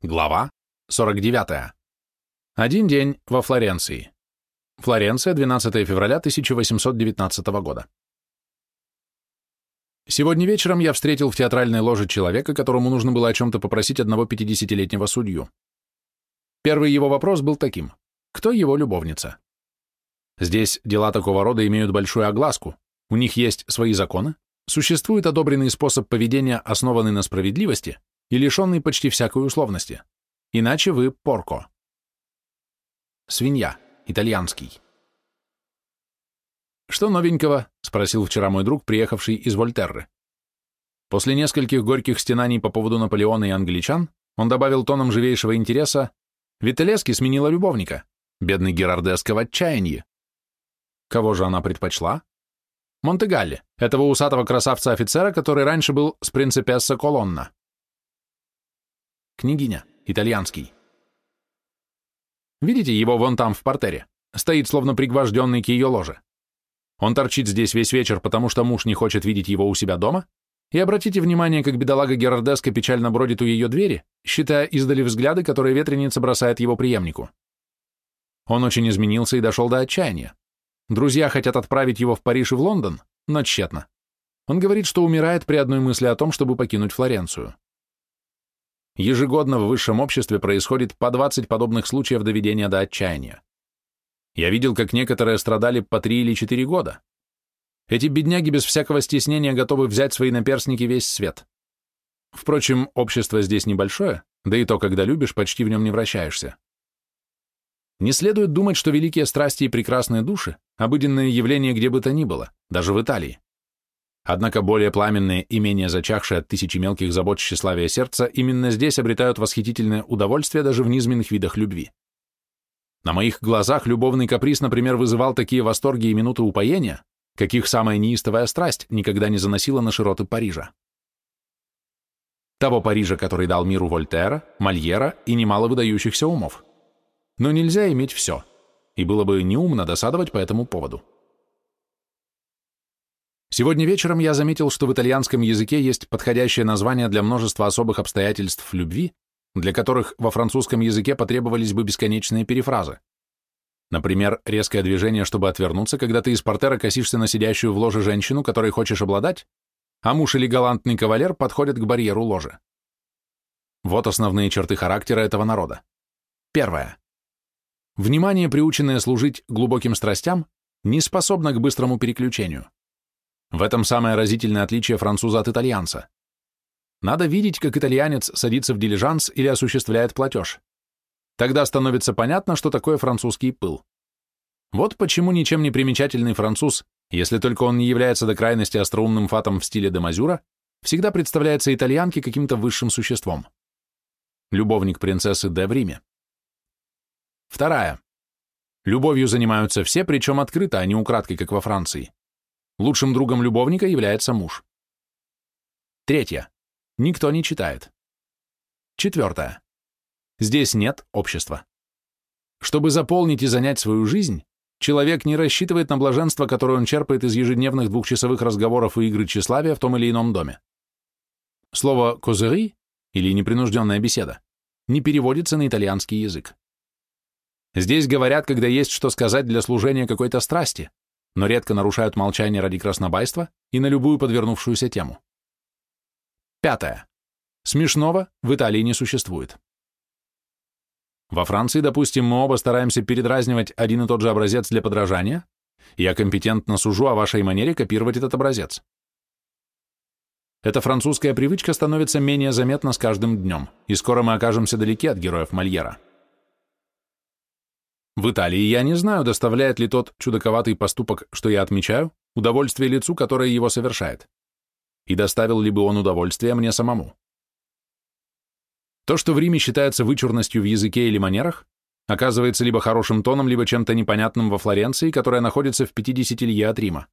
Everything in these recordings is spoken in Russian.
Глава 49. Один день во Флоренции. Флоренция, 12 февраля 1819 года. Сегодня вечером я встретил в театральной ложе человека, которому нужно было о чем-то попросить одного 50-летнего судью. Первый его вопрос был таким. Кто его любовница? Здесь дела такого рода имеют большую огласку. У них есть свои законы, существует одобренный способ поведения, основанный на справедливости, и лишенный почти всякой условности. Иначе вы порко. Свинья. Итальянский. «Что новенького?» — спросил вчера мой друг, приехавший из Вольтерры. После нескольких горьких стенаний по поводу Наполеона и англичан, он добавил тоном живейшего интереса, «Виталески сменила любовника, бедный Герардеско в отчаянии». Кого же она предпочла? Монтегалли, этого усатого красавца-офицера, который раньше был с принципесса Колонна. Княгиня. Итальянский. Видите его вон там в портере? Стоит словно пригвожденный к ее ложе. Он торчит здесь весь вечер, потому что муж не хочет видеть его у себя дома, и обратите внимание, как бедолага Герардеска печально бродит у ее двери, считая издали взгляды, которые ветреница бросает его преемнику. Он очень изменился и дошел до отчаяния. Друзья хотят отправить его в Париж и в Лондон, но тщетно. Он говорит, что умирает при одной мысли о том, чтобы покинуть Флоренцию. Ежегодно в высшем обществе происходит по 20 подобных случаев доведения до отчаяния. Я видел, как некоторые страдали по 3 или 4 года. Эти бедняги без всякого стеснения готовы взять свои наперсники весь свет. Впрочем, общество здесь небольшое, да и то, когда любишь, почти в нем не вращаешься. Не следует думать, что великие страсти и прекрасные души – обыденное явление где бы то ни было, даже в Италии. Однако более пламенные и менее зачахшие от тысячи мелких забот тщеславия сердца именно здесь обретают восхитительное удовольствие даже в низменных видах любви. На моих глазах любовный каприз, например, вызывал такие восторги и минуты упоения, каких самая неистовая страсть никогда не заносила на широты Парижа. Того Парижа, который дал миру Вольтера, Мольера и немало выдающихся умов. Но нельзя иметь все, и было бы неумно досадовать по этому поводу. Сегодня вечером я заметил, что в итальянском языке есть подходящее название для множества особых обстоятельств любви, для которых во французском языке потребовались бы бесконечные перефразы. Например, резкое движение, чтобы отвернуться, когда ты из портера косишься на сидящую в ложе женщину, которой хочешь обладать, а муж или галантный кавалер подходят к барьеру ложи. Вот основные черты характера этого народа. Первое. Внимание, приученное служить глубоким страстям, не способно к быстрому переключению. В этом самое разительное отличие француза от итальянца. Надо видеть, как итальянец садится в дилижанс или осуществляет платеж. Тогда становится понятно, что такое французский пыл. Вот почему ничем не примечательный француз, если только он не является до крайности остроумным фатом в стиле де Мазюра, всегда представляется итальянке каким-то высшим существом. Любовник принцессы Де в Риме. Вторая. Любовью занимаются все, причем открыто, а не украдкой, как во Франции. Лучшим другом любовника является муж. Третье. Никто не читает. Четвертое. Здесь нет общества. Чтобы заполнить и занять свою жизнь, человек не рассчитывает на блаженство, которое он черпает из ежедневных двухчасовых разговоров и игры тщеславия в том или ином доме. Слово «козыри» или непринужденная беседа не переводится на итальянский язык. Здесь говорят, когда есть что сказать для служения какой-то страсти, но редко нарушают молчание ради краснобайства и на любую подвернувшуюся тему. Пятое. Смешного в Италии не существует. Во Франции, допустим, мы оба стараемся передразнивать один и тот же образец для подражания, я компетентно сужу о вашей манере копировать этот образец. Эта французская привычка становится менее заметна с каждым днем, и скоро мы окажемся далеки от героев Мольера. В Италии я не знаю, доставляет ли тот чудаковатый поступок, что я отмечаю, удовольствие лицу, которое его совершает. И доставил ли бы он удовольствие мне самому. То, что в Риме считается вычурностью в языке или манерах, оказывается либо хорошим тоном, либо чем-то непонятным во Флоренции, которая находится в 50 лье от Рима.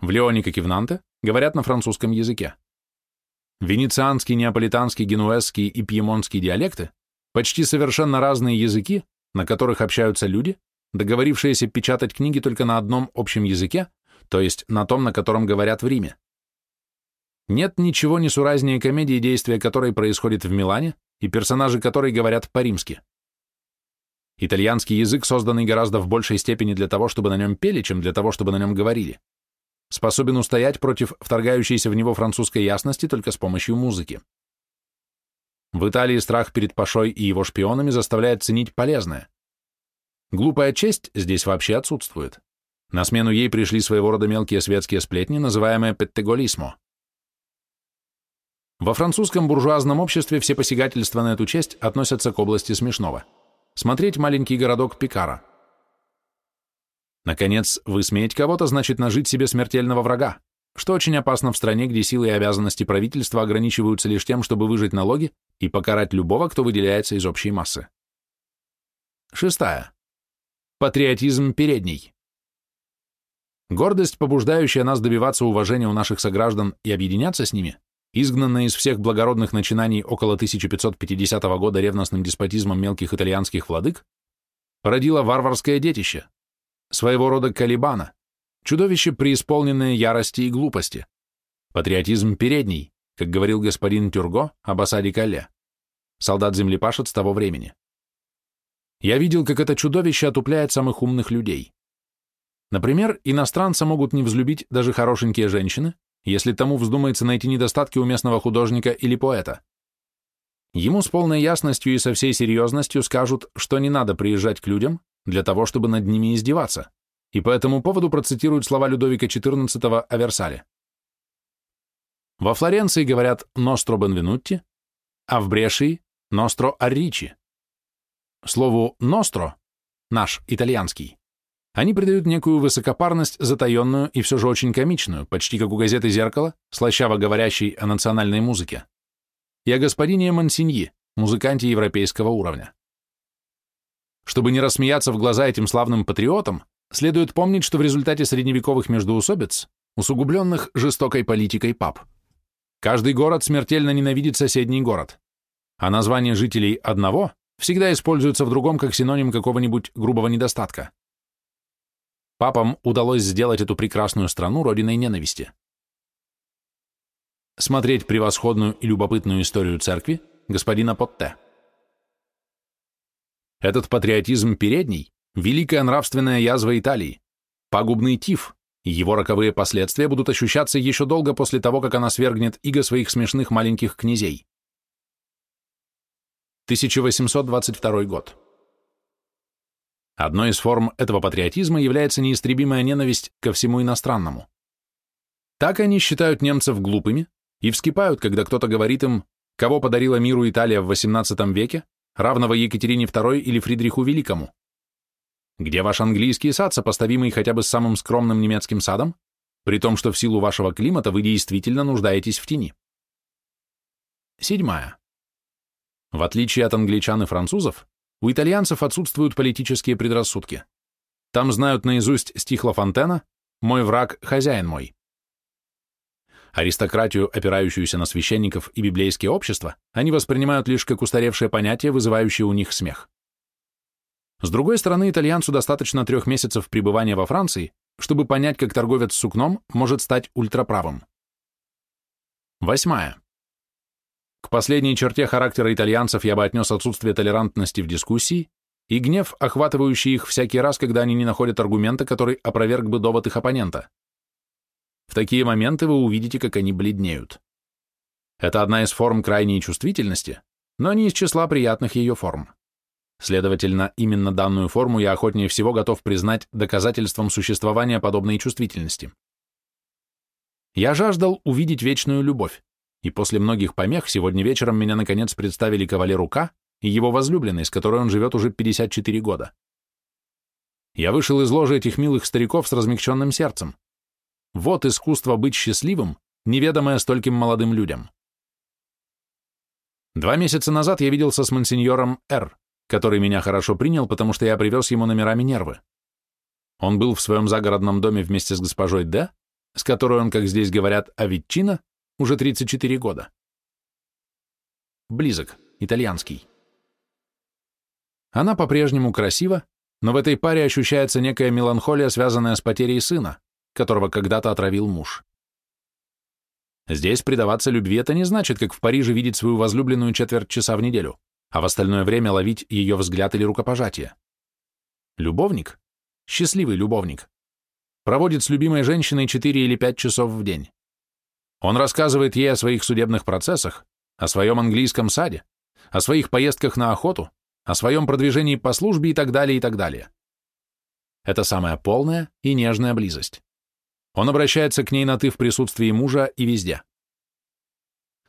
В Леоне, как и в Нанте, говорят на французском языке. Венецианский, неаполитанский, генуэзский и пьемонтский диалекты – почти совершенно разные языки, на которых общаются люди, договорившиеся печатать книги только на одном общем языке, то есть на том, на котором говорят в Риме. Нет ничего несуразнее комедии, действия которой происходит в Милане и персонажи которой говорят по-римски. Итальянский язык, созданный гораздо в большей степени для того, чтобы на нем пели, чем для того, чтобы на нем говорили, способен устоять против вторгающейся в него французской ясности только с помощью музыки. В Италии страх перед Пашой и его шпионами заставляет ценить полезное. Глупая честь здесь вообще отсутствует. На смену ей пришли своего рода мелкие светские сплетни, называемые петтеголисмо. Во французском буржуазном обществе все посягательства на эту честь относятся к области смешного. Смотреть маленький городок Пикара. Наконец, высмеять кого-то значит нажить себе смертельного врага, что очень опасно в стране, где силы и обязанности правительства ограничиваются лишь тем, чтобы выжить налоги и покарать любого, кто выделяется из общей массы. Шестая. Патриотизм передний. Гордость, побуждающая нас добиваться уважения у наших сограждан и объединяться с ними, изгнанная из всех благородных начинаний около 1550 года ревностным деспотизмом мелких итальянских владык, породила варварское детище, своего рода Калибана, чудовище, преисполненное ярости и глупости, патриотизм передний, как говорил господин Тюрго об осаде Кале, солдат-землепашец того времени. Я видел, как это чудовище отупляет самых умных людей. Например, иностранца могут не взлюбить даже хорошенькие женщины, если тому вздумается найти недостатки у местного художника или поэта. Ему с полной ясностью и со всей серьезностью скажут, что не надо приезжать к людям для того, чтобы над ними издеваться, и по этому поводу процитируют слова Людовика XIV о Версале. Во Флоренции говорят «ностро бенвенутти», а в Брешии «ностро арричи». Слову «ностро» — наш, итальянский, они придают некую высокопарность, затаенную и все же очень комичную, почти как у газеты «Зеркало», слащаво говорящей о национальной музыке, и о господине Мансиньи, музыканте европейского уровня. Чтобы не рассмеяться в глаза этим славным патриотам, следует помнить, что в результате средневековых междоусобиц, усугубленных жестокой политикой пап, каждый город смертельно ненавидит соседний город, а название жителей одного всегда используется в другом как синоним какого-нибудь грубого недостатка. Папам удалось сделать эту прекрасную страну родиной ненависти. Смотреть превосходную и любопытную историю церкви господина Потте. Этот патриотизм передний – великая нравственная язва Италии, пагубный тиф, его роковые последствия будут ощущаться еще долго после того, как она свергнет иго своих смешных маленьких князей. 1822 год. Одной из форм этого патриотизма является неистребимая ненависть ко всему иностранному. Так они считают немцев глупыми и вскипают, когда кто-то говорит им, кого подарила миру Италия в XVIII веке, равного Екатерине II или Фридриху Великому. Где ваш английский сад, сопоставимый хотя бы с самым скромным немецким садом, при том, что в силу вашего климата вы действительно нуждаетесь в тени? Седьмая. В отличие от англичан и французов, у итальянцев отсутствуют политические предрассудки. Там знают наизусть стих Ла Фонтена «Мой враг – хозяин мой». Аристократию, опирающуюся на священников и библейские общества, они воспринимают лишь как устаревшее понятие, вызывающее у них смех. С другой стороны, итальянцу достаточно трех месяцев пребывания во Франции, чтобы понять, как торговец с сукном может стать ультраправым. Восьмая. К последней черте характера итальянцев я бы отнес отсутствие толерантности в дискуссии и гнев, охватывающий их всякий раз, когда они не находят аргумента, который опроверг бы довод их оппонента. В такие моменты вы увидите, как они бледнеют. Это одна из форм крайней чувствительности, но не из числа приятных ее форм. Следовательно, именно данную форму я охотнее всего готов признать доказательством существования подобной чувствительности. Я жаждал увидеть вечную любовь, и после многих помех сегодня вечером меня наконец представили кавалеру К и его возлюбленной, с которой он живет уже 54 года. Я вышел из ложи этих милых стариков с размягченным сердцем. Вот искусство быть счастливым, неведомое стольким молодым людям. Два месяца назад я виделся с мансиньором Р., который меня хорошо принял, потому что я привез ему номера Минервы. Он был в своем загородном доме вместе с госпожой Д., с которой он, как здесь говорят, Авитчина, уже 34 года. Близок, итальянский. Она по-прежнему красива, но в этой паре ощущается некая меланхолия, связанная с потерей сына, которого когда-то отравил муж. Здесь предаваться любви это не значит, как в Париже видеть свою возлюбленную четверть часа в неделю, а в остальное время ловить ее взгляд или рукопожатие. Любовник, счастливый любовник, проводит с любимой женщиной 4 или 5 часов в день. Он рассказывает ей о своих судебных процессах, о своем английском саде, о своих поездках на охоту, о своем продвижении по службе и так далее, и так далее. Это самая полная и нежная близость. Он обращается к ней на «ты» в присутствии мужа и везде.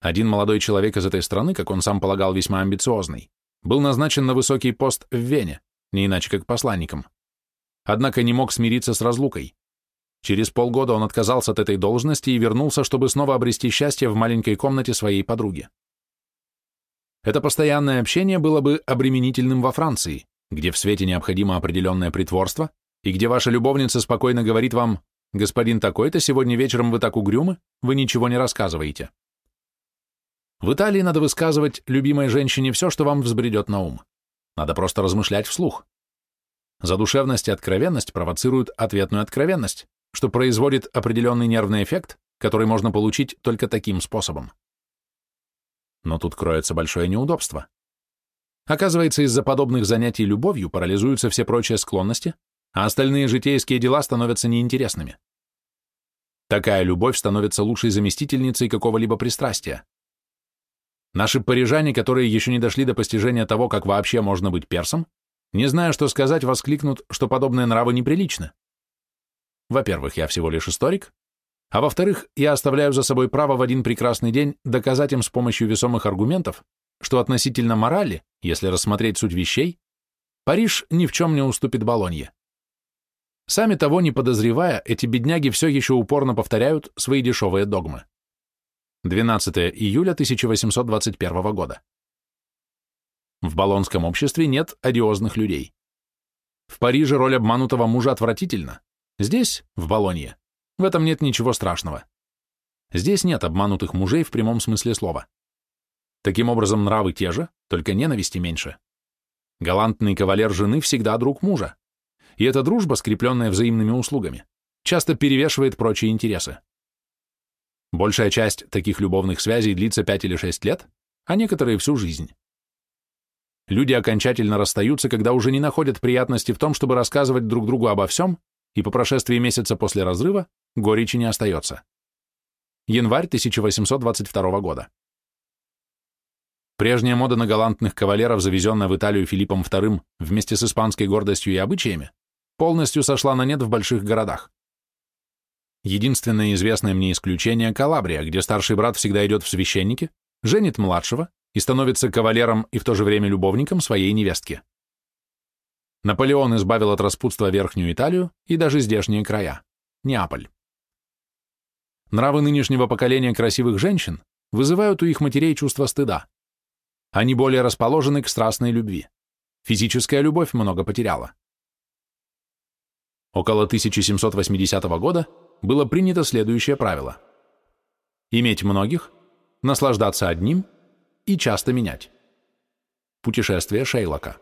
Один молодой человек из этой страны, как он сам полагал, весьма амбициозный, был назначен на высокий пост в Вене, не иначе как посланником. Однако не мог смириться с разлукой. Через полгода он отказался от этой должности и вернулся, чтобы снова обрести счастье в маленькой комнате своей подруги. Это постоянное общение было бы обременительным во Франции, где в свете необходимо определенное притворство, и где ваша любовница спокойно говорит вам «Господин такой-то, сегодня вечером вы так угрюмы, вы ничего не рассказываете». В Италии надо высказывать любимой женщине все, что вам взбредет на ум. Надо просто размышлять вслух. Задушевность и откровенность провоцируют ответную откровенность, что производит определенный нервный эффект, который можно получить только таким способом. Но тут кроется большое неудобство. Оказывается, из-за подобных занятий любовью парализуются все прочие склонности, а остальные житейские дела становятся неинтересными. Такая любовь становится лучшей заместительницей какого-либо пристрастия. Наши парижане, которые еще не дошли до постижения того, как вообще можно быть персом, не зная, что сказать, воскликнут, что подобные нравы неприличны. Во-первых, я всего лишь историк, а во-вторых, я оставляю за собой право в один прекрасный день доказать им с помощью весомых аргументов, что относительно морали, если рассмотреть суть вещей, Париж ни в чем не уступит Болонье. Сами того не подозревая, эти бедняги все еще упорно повторяют свои дешевые догмы. 12 июля 1821 года. В болонском обществе нет одиозных людей. В Париже роль обманутого мужа отвратительна. Здесь, в Болонье, в этом нет ничего страшного. Здесь нет обманутых мужей в прямом смысле слова. Таким образом, нравы те же, только ненависти меньше. Галантный кавалер жены всегда друг мужа. И эта дружба, скрепленная взаимными услугами, часто перевешивает прочие интересы. Большая часть таких любовных связей длится 5 или 6 лет, а некоторые всю жизнь. Люди окончательно расстаются, когда уже не находят приятности в том, чтобы рассказывать друг другу обо всем, и по прошествии месяца после разрыва горечи не остается. Январь 1822 года. Прежняя мода на галантных кавалеров, завезенная в Италию Филиппом II вместе с испанской гордостью и обычаями, полностью сошла на нет в больших городах. Единственное известное мне исключение – Калабрия, где старший брат всегда идет в священники, женит младшего и становится кавалером и в то же время любовником своей невестки. Наполеон избавил от распутства Верхнюю Италию и даже здешние края – Неаполь. Нравы нынешнего поколения красивых женщин вызывают у их матерей чувство стыда. Они более расположены к страстной любви. Физическая любовь много потеряла. Около 1780 года было принято следующее правило. Иметь многих, наслаждаться одним и часто менять. Путешествие Шейлока.